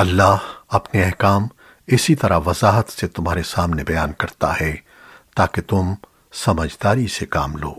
اللہ اپنے احکام اسی طرح وضاحت سے تمہارے سامنے بیان کرتا ہے تاکہ تم سمجھداری سے کام لو۔